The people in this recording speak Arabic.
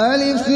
ألف